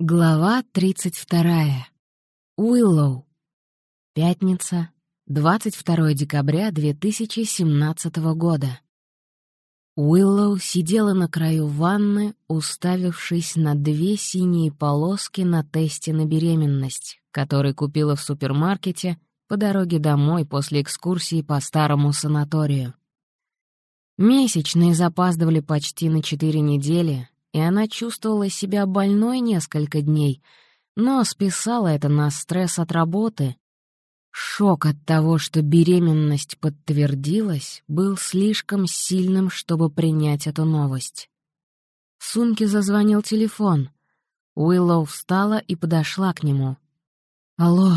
Глава 32. Уиллоу. Пятница, 22 декабря 2017 года. Уиллоу сидела на краю ванны, уставившись на две синие полоски на тесте на беременность, который купила в супермаркете по дороге домой после экскурсии по старому санаторию. Месячные запаздывали почти на четыре недели, и она чувствовала себя больной несколько дней, но списала это на стресс от работы. Шок от того, что беременность подтвердилась, был слишком сильным, чтобы принять эту новость. В сумке зазвонил телефон. Уиллоу встала и подошла к нему. «Алло».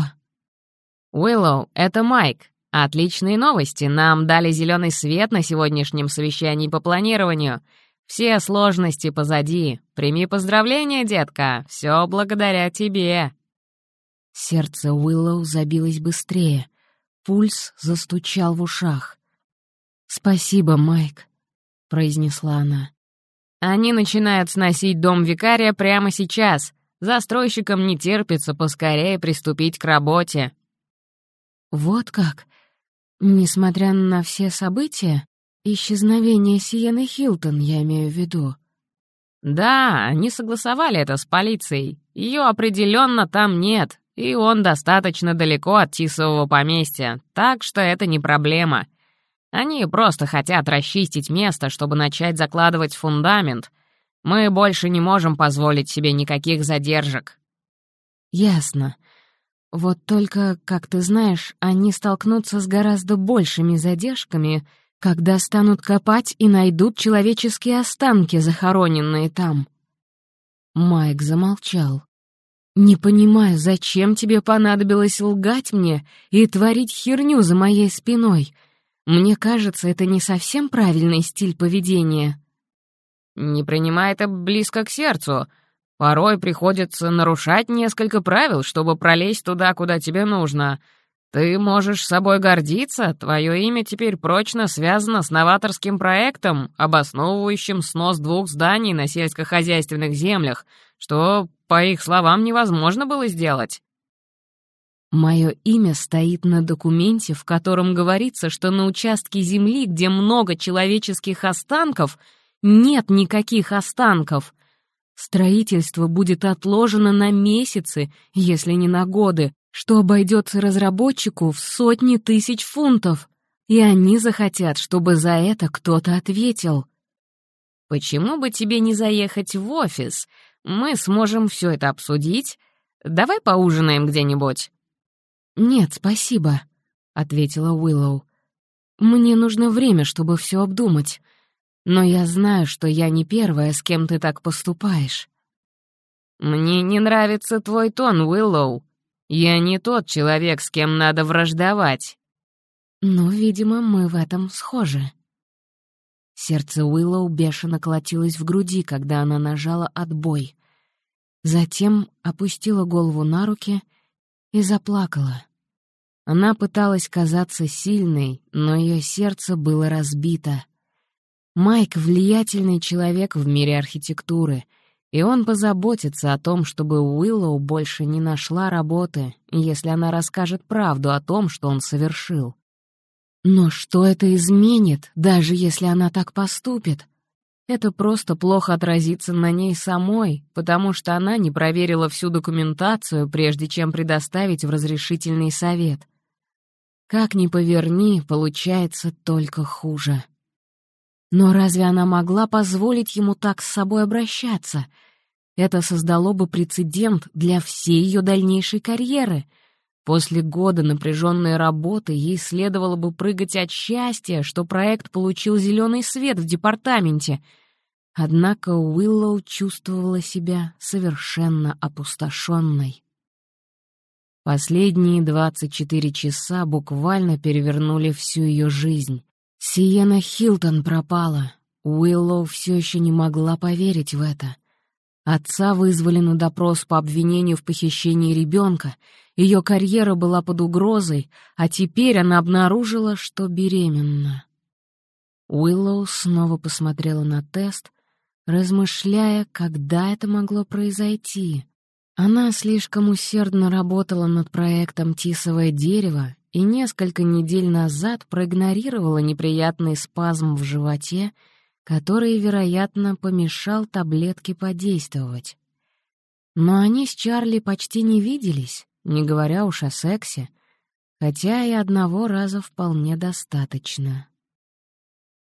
«Уиллоу, это Майк. Отличные новости. Нам дали зеленый свет на сегодняшнем совещании по планированию. Все сложности позади. Прими поздравления, детка. Все благодаря тебе». Сердце Уиллоу забилось быстрее. Пульс застучал в ушах. «Спасибо, Майк», — произнесла она. «Они начинают сносить дом викария прямо сейчас. Застройщикам не терпится поскорее приступить к работе». «Вот как? Несмотря на все события?» Исчезновение Сиены Хилтон, я имею в виду. Да, они согласовали это с полицией. Ее определенно там нет, и он достаточно далеко от Тисового поместья, так что это не проблема. Они просто хотят расчистить место, чтобы начать закладывать фундамент. Мы больше не можем позволить себе никаких задержек. Ясно. Вот только, как ты знаешь, они столкнутся с гораздо большими задержками — когда станут копать и найдут человеческие останки, захороненные там. Майк замолчал. «Не понимаю, зачем тебе понадобилось лгать мне и творить херню за моей спиной? Мне кажется, это не совсем правильный стиль поведения». «Не принимай это близко к сердцу. Порой приходится нарушать несколько правил, чтобы пролезть туда, куда тебе нужно. «Ты можешь собой гордиться, твое имя теперь прочно связано с новаторским проектом, обосновывающим снос двух зданий на сельскохозяйственных землях, что, по их словам, невозможно было сделать». Мое имя стоит на документе, в котором говорится, что на участке земли, где много человеческих останков, нет никаких останков. Строительство будет отложено на месяцы, если не на годы, что обойдется разработчику в сотни тысяч фунтов, и они захотят, чтобы за это кто-то ответил. «Почему бы тебе не заехать в офис? Мы сможем все это обсудить. Давай поужинаем где-нибудь». «Нет, спасибо», — ответила Уиллоу. «Мне нужно время, чтобы все обдумать. Но я знаю, что я не первая, с кем ты так поступаешь». «Мне не нравится твой тон, Уиллоу», я не тот человек, с кем надо враждовать. Но, видимо, мы в этом схожи. Сердце Уиллоу бешено колотилось в груди, когда она нажала «отбой». Затем опустила голову на руки и заплакала. Она пыталась казаться сильной, но ее сердце было разбито. Майк — влиятельный человек в мире архитектуры — и он позаботится о том, чтобы Уиллоу больше не нашла работы, если она расскажет правду о том, что он совершил. Но что это изменит, даже если она так поступит? Это просто плохо отразится на ней самой, потому что она не проверила всю документацию, прежде чем предоставить в разрешительный совет. Как ни поверни, получается только хуже. Но разве она могла позволить ему так с собой обращаться? Это создало бы прецедент для всей ее дальнейшей карьеры. После года напряженной работы ей следовало бы прыгать от счастья, что проект получил зеленый свет в департаменте. Однако Уиллоу чувствовала себя совершенно опустошенной. Последние 24 часа буквально перевернули всю ее жизнь. Сиена Хилтон пропала. Уиллоу все еще не могла поверить в это. Отца вызвали на допрос по обвинению в похищении ребенка. Ее карьера была под угрозой, а теперь она обнаружила, что беременна. Уиллоу снова посмотрела на тест, размышляя, когда это могло произойти. Она слишком усердно работала над проектом «Тисовое дерево» и несколько недель назад проигнорировала неприятный спазм в животе, который, вероятно, помешал таблетке подействовать. Но они с Чарли почти не виделись, не говоря уж о сексе, хотя и одного раза вполне достаточно.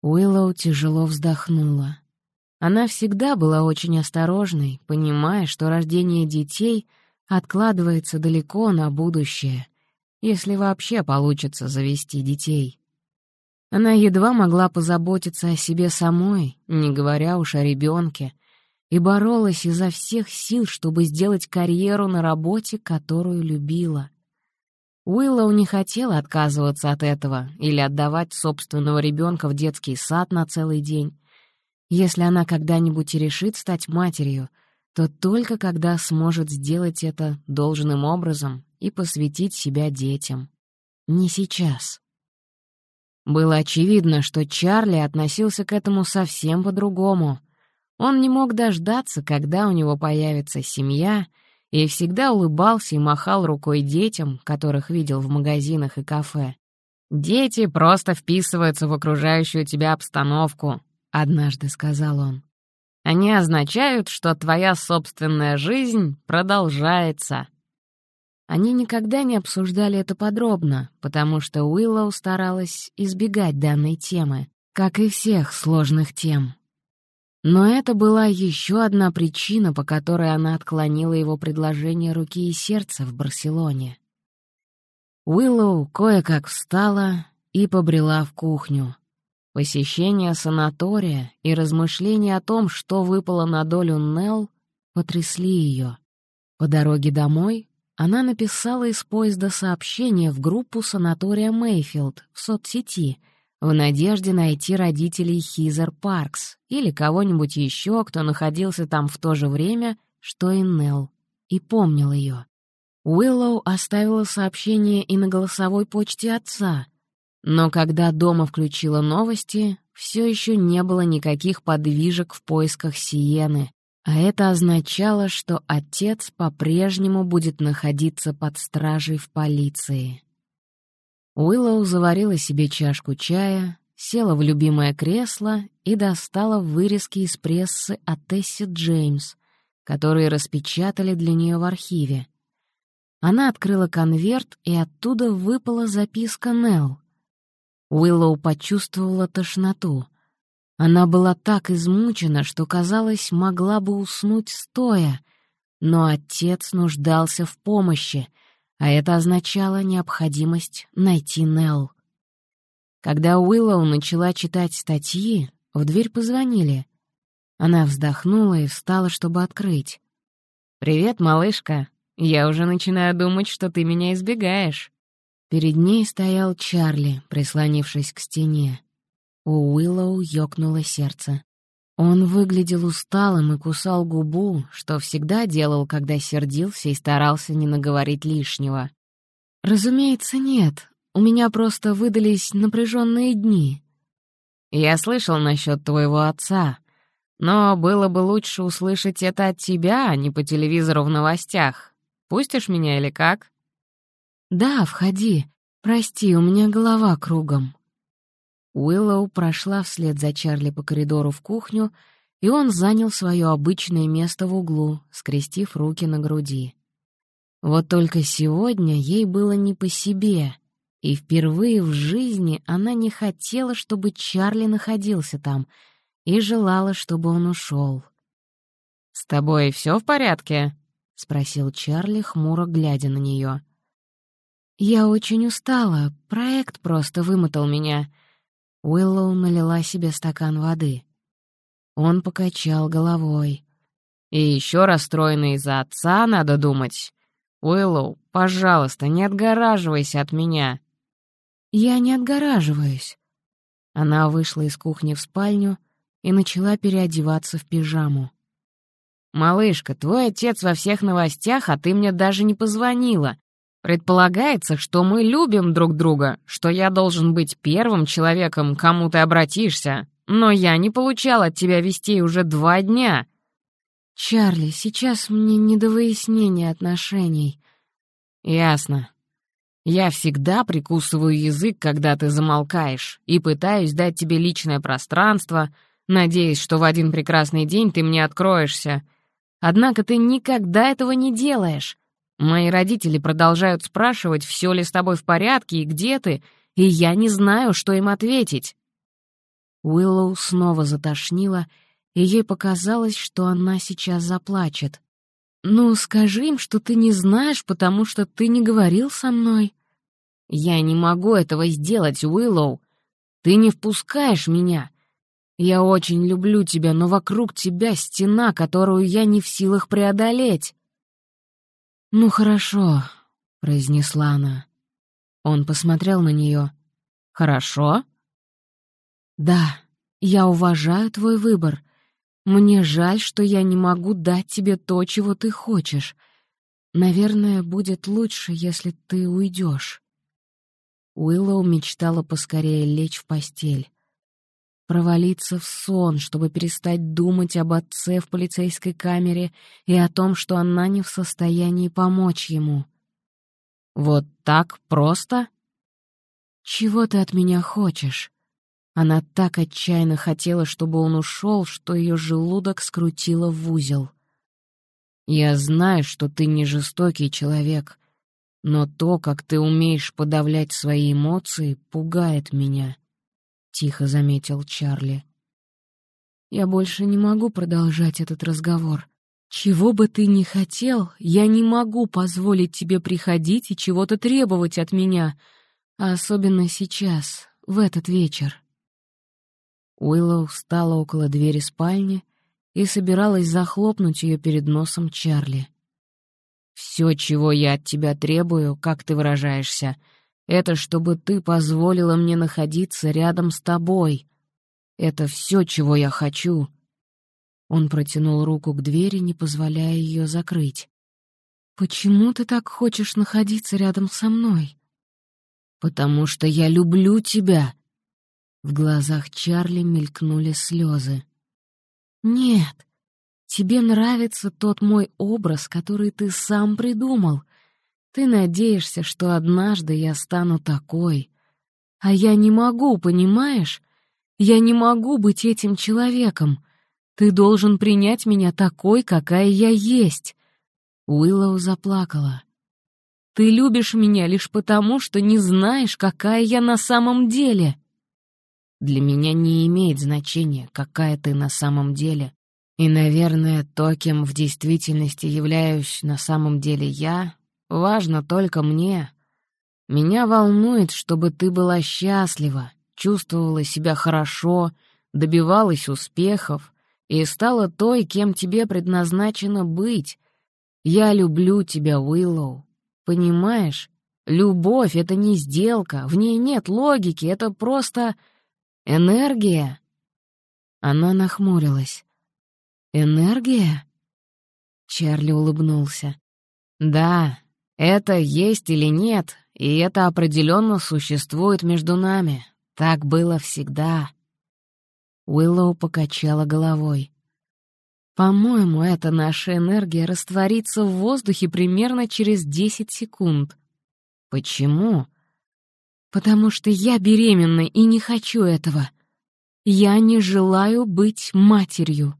Уиллоу тяжело вздохнула. Она всегда была очень осторожной, понимая, что рождение детей откладывается далеко на будущее, если вообще получится завести детей. Она едва могла позаботиться о себе самой, не говоря уж о ребенке, и боролась изо всех сил, чтобы сделать карьеру на работе, которую любила. Уиллоу не хотела отказываться от этого или отдавать собственного ребенка в детский сад на целый день. Если она когда-нибудь и решит стать матерью, то только когда сможет сделать это должным образом и посвятить себя детям. Не сейчас. Было очевидно, что Чарли относился к этому совсем по-другому. Он не мог дождаться, когда у него появится семья, и всегда улыбался и махал рукой детям, которых видел в магазинах и кафе. «Дети просто вписываются в окружающую тебя обстановку», — однажды сказал он. «Они означают, что твоя собственная жизнь продолжается». Они никогда не обсуждали это подробно, потому что Уиллоу старалась избегать данной темы, как и всех сложных тем. Но это была еще одна причина, по которой она отклонила его предложение руки и сердца в Барселоне. Уиллоу кое-как встала и побрела в кухню. Посещение санатория и размышления о том, что выпало на долю Нелл, потрясли ее. По дороге домой она написала из поезда сообщение в группу санатория Мейфилд в соцсети в надежде найти родителей Хизер Паркс или кого-нибудь еще, кто находился там в то же время, что и Нелл, и помнил ее. Уиллоу оставила сообщение и на голосовой почте отца, но когда дома включила новости, все еще не было никаких подвижек в поисках Сиены, а это означало, что отец по-прежнему будет находиться под стражей в полиции. Уиллоу заварила себе чашку чая, села в любимое кресло и достала вырезки из прессы от Тесси Джеймс, которые распечатали для нее в архиве. Она открыла конверт, и оттуда выпала записка Нелл. Уиллоу почувствовала тошноту. Она была так измучена, что, казалось, могла бы уснуть стоя, но отец нуждался в помощи, а это означало необходимость найти Нелл. Когда Уиллоу начала читать статьи, в дверь позвонили. Она вздохнула и встала, чтобы открыть. «Привет, малышка. Я уже начинаю думать, что ты меня избегаешь». Перед ней стоял Чарли, прислонившись к стене. У Уиллоу ёкнуло сердце. Он выглядел усталым и кусал губу, что всегда делал, когда сердился и старался не наговорить лишнего. «Разумеется, нет. У меня просто выдались напряженные дни». «Я слышал насчет твоего отца, но было бы лучше услышать это от тебя, а не по телевизору в новостях. Пустишь меня или как?» «Да, входи. Прости, у меня голова кругом». Уиллоу прошла вслед за Чарли по коридору в кухню, и он занял свое обычное место в углу, скрестив руки на груди. Вот только сегодня ей было не по себе, и впервые в жизни она не хотела, чтобы Чарли находился там, и желала, чтобы он ушел. «С тобой все в порядке?» — спросил Чарли, хмуро глядя на нее. «Я очень устала, проект просто вымотал меня». Уиллоу налила себе стакан воды. Он покачал головой. «И еще расстроенный из-за отца, надо думать. Уиллоу, пожалуйста, не отгораживайся от меня». «Я не отгораживаюсь». Она вышла из кухни в спальню и начала переодеваться в пижаму. «Малышка, твой отец во всех новостях, а ты мне даже не позвонила. Предполагается, что мы любим друг друга, что я должен быть первым человеком, кому ты обратишься, но я не получал от тебя вестей уже два дня». «Чарли, сейчас мне не до выяснения отношений». «Ясно. Я всегда прикусываю язык, когда ты замолкаешь, и пытаюсь дать тебе личное пространство, надеясь, что в один прекрасный день ты мне откроешься. Однако ты никогда этого не делаешь. Мои родители продолжают спрашивать, все ли с тобой в порядке и где ты, и я не знаю, что им ответить». Уиллоу снова затошнила, и ей показалось, что она сейчас заплачет. «Ну, скажи им, что ты не знаешь, потому что ты не говорил со мной». «Я не могу этого сделать, Уиллоу. Ты не впускаешь меня. Я очень люблю тебя, но вокруг тебя стена, которую я не в силах преодолеть». «Ну хорошо», — произнесла она. Он посмотрел на нее. «Хорошо?» «Да, я уважаю твой выбор. Мне жаль, что я не могу дать тебе то, чего ты хочешь. Наверное, будет лучше, если ты уйдешь». Уиллоу мечтала поскорее лечь в постель. Провалиться в сон, чтобы перестать думать об отце в полицейской камере и о том, что она не в состоянии помочь ему. «Вот так просто?» «Чего ты от меня хочешь?» Она так отчаянно хотела, чтобы он ушел, что ее желудок скрутило в узел. «Я знаю, что ты не жестокий человек, но то, как ты умеешь подавлять свои эмоции, пугает меня», — тихо заметил Чарли. «Я больше не могу продолжать этот разговор. Чего бы ты ни хотел, я не могу позволить тебе приходить и чего-то требовать от меня, а особенно сейчас, в этот вечер». Уиллоу встала около двери спальни и собиралась захлопнуть ее перед носом Чарли. «Все, чего я от тебя требую, как ты выражаешься, это чтобы ты позволила мне находиться рядом с тобой. Это все, чего я хочу». Он протянул руку к двери, не позволяя ее закрыть. «Почему ты так хочешь находиться рядом со мной?» «Потому что я люблю тебя», в глазах Чарли мелькнули слезы. «Нет, тебе нравится тот мой образ, который ты сам придумал. Ты надеешься, что однажды я стану такой. А я не могу, понимаешь? Я не могу быть этим человеком. Ты должен принять меня такой, какая я есть». Уиллоу заплакала. «Ты любишь меня лишь потому, что не знаешь, какая я на самом деле». Для меня не имеет значения, какая ты на самом деле. И, наверное, то, кем в действительности являюсь на самом деле я, важно только мне. Меня волнует, чтобы ты была счастлива, чувствовала себя хорошо, добивалась успехов и стала той, кем тебе предназначено быть. Я люблю тебя, Уиллоу. Понимаешь? Любовь — это не сделка, в ней нет логики, это просто Энергия?» Она нахмурилась. «Энергия?» Чарли улыбнулся. «Да, это есть или нет, и это определенно существует между нами. Так было всегда». Уиллоу покачала головой. «По-моему, эта наша энергия растворится в воздухе примерно через десять секунд». «Почему?» потому что я беременна и не хочу этого. Я не желаю быть матерью».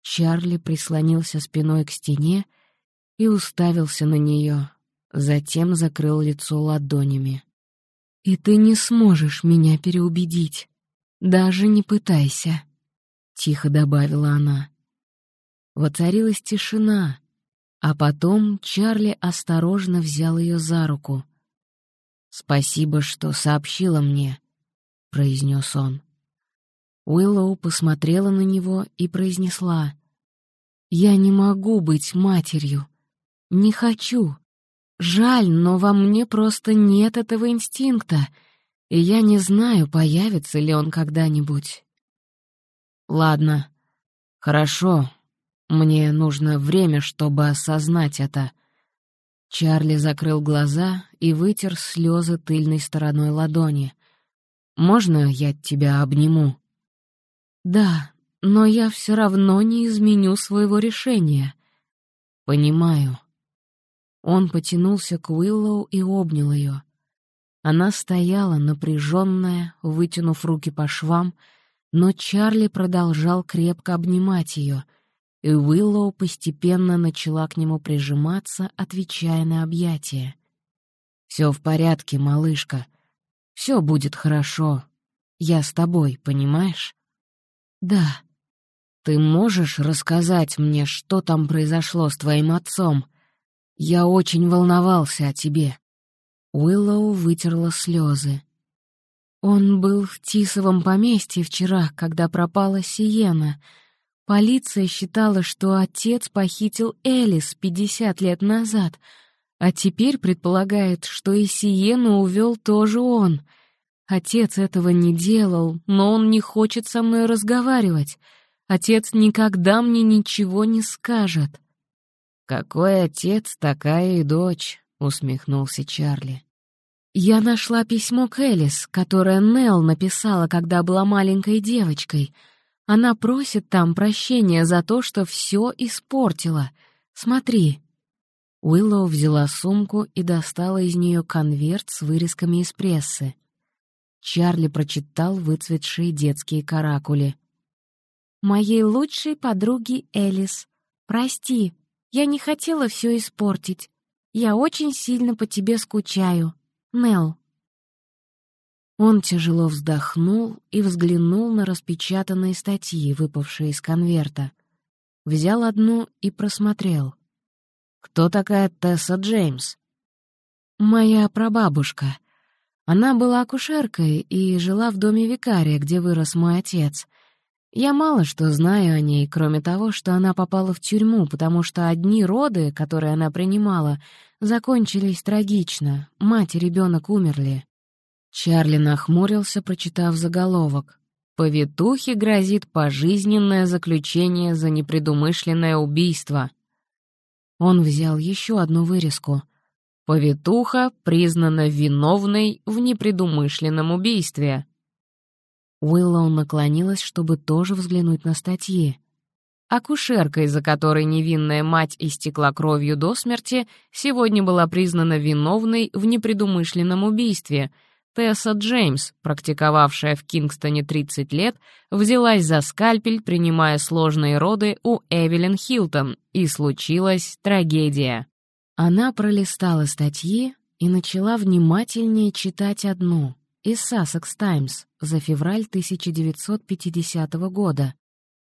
Чарли прислонился спиной к стене и уставился на нее, затем закрыл лицо ладонями. «И ты не сможешь меня переубедить. Даже не пытайся», — тихо добавила она. Воцарилась тишина, а потом Чарли осторожно взял ее за руку — «Спасибо, что сообщила мне», — произнес он. Уиллоу посмотрела на него и произнесла. «Я не могу быть матерью. Не хочу. Жаль, но во мне просто нет этого инстинкта, и я не знаю, появится ли он когда-нибудь». «Ладно, хорошо. Мне нужно время, чтобы осознать это», Чарли закрыл глаза и вытер слезы тыльной стороной ладони. «Можно я тебя обниму?» «Да, но я все равно не изменю своего решения. Понимаю. Он потянулся к Уиллоу и обнял ее. Она стояла, напряженная, вытянув руки по швам, но Чарли продолжал крепко обнимать ее, и Уиллоу постепенно начала к нему прижиматься, отвечая на объятия. «Все в порядке, малышка. Все будет хорошо. Я с тобой, понимаешь?» «Да». «Ты можешь рассказать мне, что там произошло с твоим отцом? Я очень волновался о тебе». Уиллоу вытерла слезы. Он был в Тисовом поместье вчера, когда пропала Сиена. Полиция считала, что отец похитил Элис 50 лет назад — а теперь предполагает, что и Сиену увел тоже он. Отец этого не делал, но он не хочет со мной разговаривать. Отец никогда мне ничего не скажет. «Какой отец, такая и дочь», — усмехнулся Чарли. Я нашла письмо к Элис, которое Нелл написала, когда была маленькой девочкой. Она просит там прощения за то, что все испортила. Смотри. Уиллоу взяла сумку и достала из нее конверт с вырезками из прессы. Чарли прочитал выцветшие детские каракули. «Моей лучшей подруге Элис. Прости, я не хотела все испортить. Я очень сильно по тебе скучаю. Нелл». Он тяжело вздохнул и взглянул на распечатанные статьи, выпавшие из конверта. Взял одну и просмотрел — «Кто такая Тесса Джеймс?» «Моя прабабушка. Она была акушеркой и жила в доме викария, где вырос мой отец. Я мало что знаю о ней, кроме того, что она попала в тюрьму, потому что одни роды, которые она принимала, закончились трагично. Мать и ребенок умерли». Чарли нахмурился, прочитав заголовок. «Повитухе грозит пожизненное заключение за непредумышленное убийство». Он взял еще одну вырезку. «Повитуха признана виновной в непредумышленном убийстве». Уиллоу наклонилась, чтобы тоже взглянуть на статьи. Акушерка, из-за которой невинная мать истекла кровью до смерти, сегодня была признана виновной в непредумышленном убийстве — Тесса Джеймс, практиковавшая в Кингстоне 30 лет, взялась за скальпель, принимая сложные роды у Эвелин Хилтон, и случилась трагедия. Она пролистала статьи и начала внимательнее читать одну из Sussex Times за февраль 1950 года.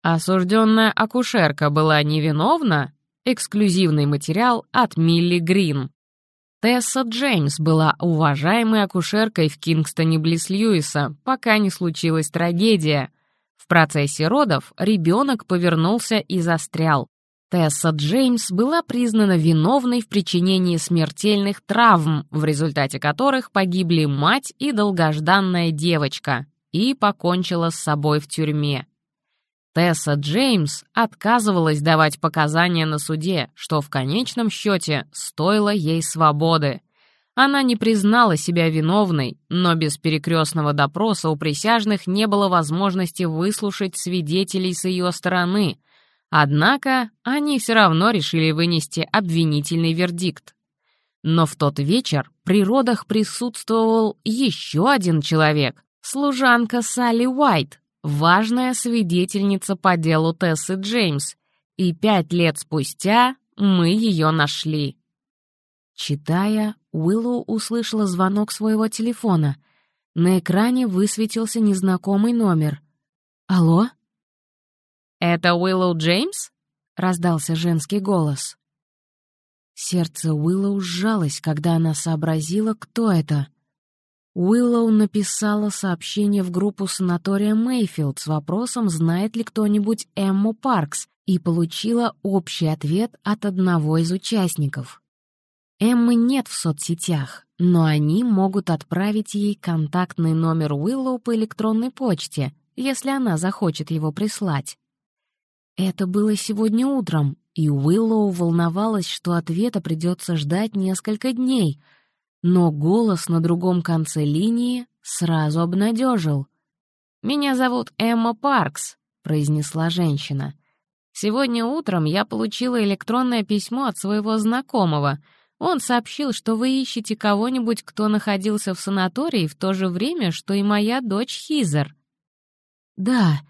Осужденная акушерка была невиновна? Эксклюзивный материал от Милли Грин. Тесса Джеймс была уважаемой акушеркой в Кингстоне близ Льюиса, пока не случилась трагедия. В процессе родов ребенок повернулся и застрял. Тесса Джеймс была признана виновной в причинении смертельных травм, в результате которых погибли мать и долгожданная девочка, и покончила с собой в тюрьме. Тесса Джеймс отказывалась давать показания на суде, что в конечном счете стоило ей свободы. Она не признала себя виновной, но без перекрестного допроса у присяжных не было возможности выслушать свидетелей с ее стороны. Однако они все равно решили вынести обвинительный вердикт. Но в тот вечер при родах присутствовал еще один человек — служанка Салли Уайт, важная свидетельница по делу Тессы Джеймс, и пять лет спустя мы ее нашли. Читая, Уиллоу услышала звонок своего телефона. На экране высветился незнакомый номер. «Алло?» «Это Уиллоу Джеймс?» — раздался женский голос. Сердце Уиллоу сжалось, когда она сообразила, кто это — Уиллоу написала сообщение в группу санатория Мейфилд с вопросом, знает ли кто-нибудь Эмму Паркс, и получила общий ответ от одного из участников. Эммы нет в соцсетях, но они могут отправить ей контактный номер Уиллоу по электронной почте, если она захочет его прислать. Это было сегодня утром, и Уиллоу волновалась, что ответа придется ждать несколько дней — но голос на другом конце линии сразу обнадежил. «Меня зовут Эмма Паркс. — произнесла женщина. «Сегодня утром я получила электронное письмо от своего знакомого. Он сообщил, что вы ищете кого-нибудь, кто находился в санатории в то же время, что и моя дочь Хизер». «Да,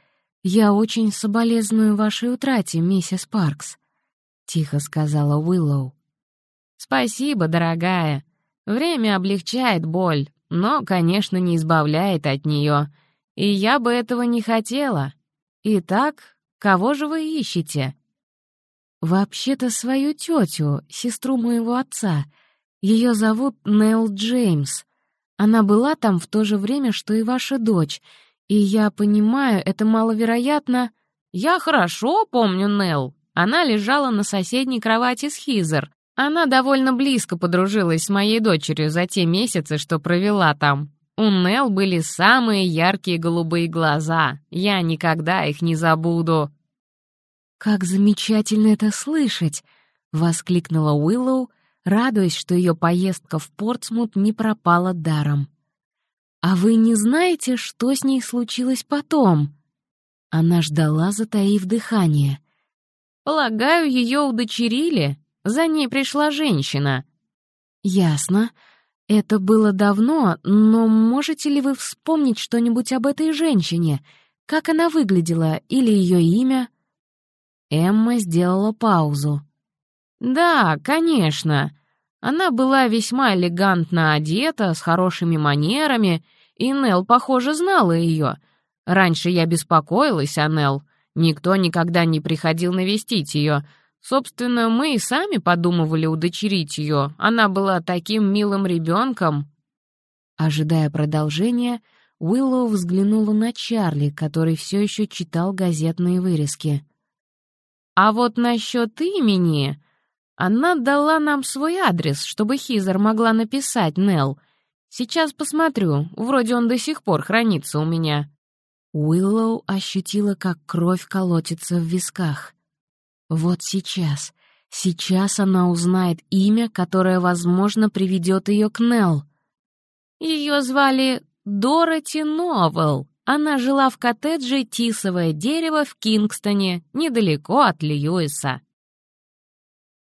я очень соболезную вашей утрате, миссис Паркс», — тихо сказала Уиллоу. «Спасибо, дорогая. Время облегчает боль, но, конечно, не избавляет от нее. И я бы этого не хотела. Итак, кого же вы ищете?» «Вообще-то свою тетю, сестру моего отца. Ее зовут Нелл Джеймс. Она была там в то же время, что и ваша дочь, и я понимаю, это маловероятно...» «Я хорошо помню Нелл. Она лежала на соседней кровати с Хизер. Она довольно близко подружилась с моей дочерью за те месяцы, что провела там. У Нелл были самые яркие голубые глаза. Я никогда их не забуду». «Как замечательно это слышать!» — воскликнула Уиллоу, радуясь, что ее поездка в Портсмут не пропала даром. «А вы не знаете, что с ней случилось потом?» Она ждала, затаив дыхание. «Полагаю, ее удочерили. За ней пришла женщина». «Ясно. Это было давно, но можете ли вы вспомнить что-нибудь об этой женщине? Как она выглядела или ее имя?» Эмма сделала паузу. «Да, конечно. Она была весьма элегантно одета, с хорошими манерами, и Нелл, похоже, знала ее. Раньше я беспокоилась о Нелл. Никто никогда не приходил навестить ее, Собственно, мы и сами подумывали удочерить ее. Она была таким милым ребенком. Ожидая продолжения, Уиллоу взглянула на Чарли, который все еще читал газетные вырезки. «А вот насчет имени...» Она дала нам свой адрес, чтобы Хизер могла написать Нелл. Сейчас посмотрю, вроде он до сих пор хранится у меня». Уиллоу ощутила, как кровь колотится в висках. Вот сейчас, сейчас она узнает имя, которое, возможно, приведет ее к Нелл. Ее звали Дороти Новелл. Она жила в коттедже «Тисовое дерево» в Кингстоне, недалеко от Льюиса.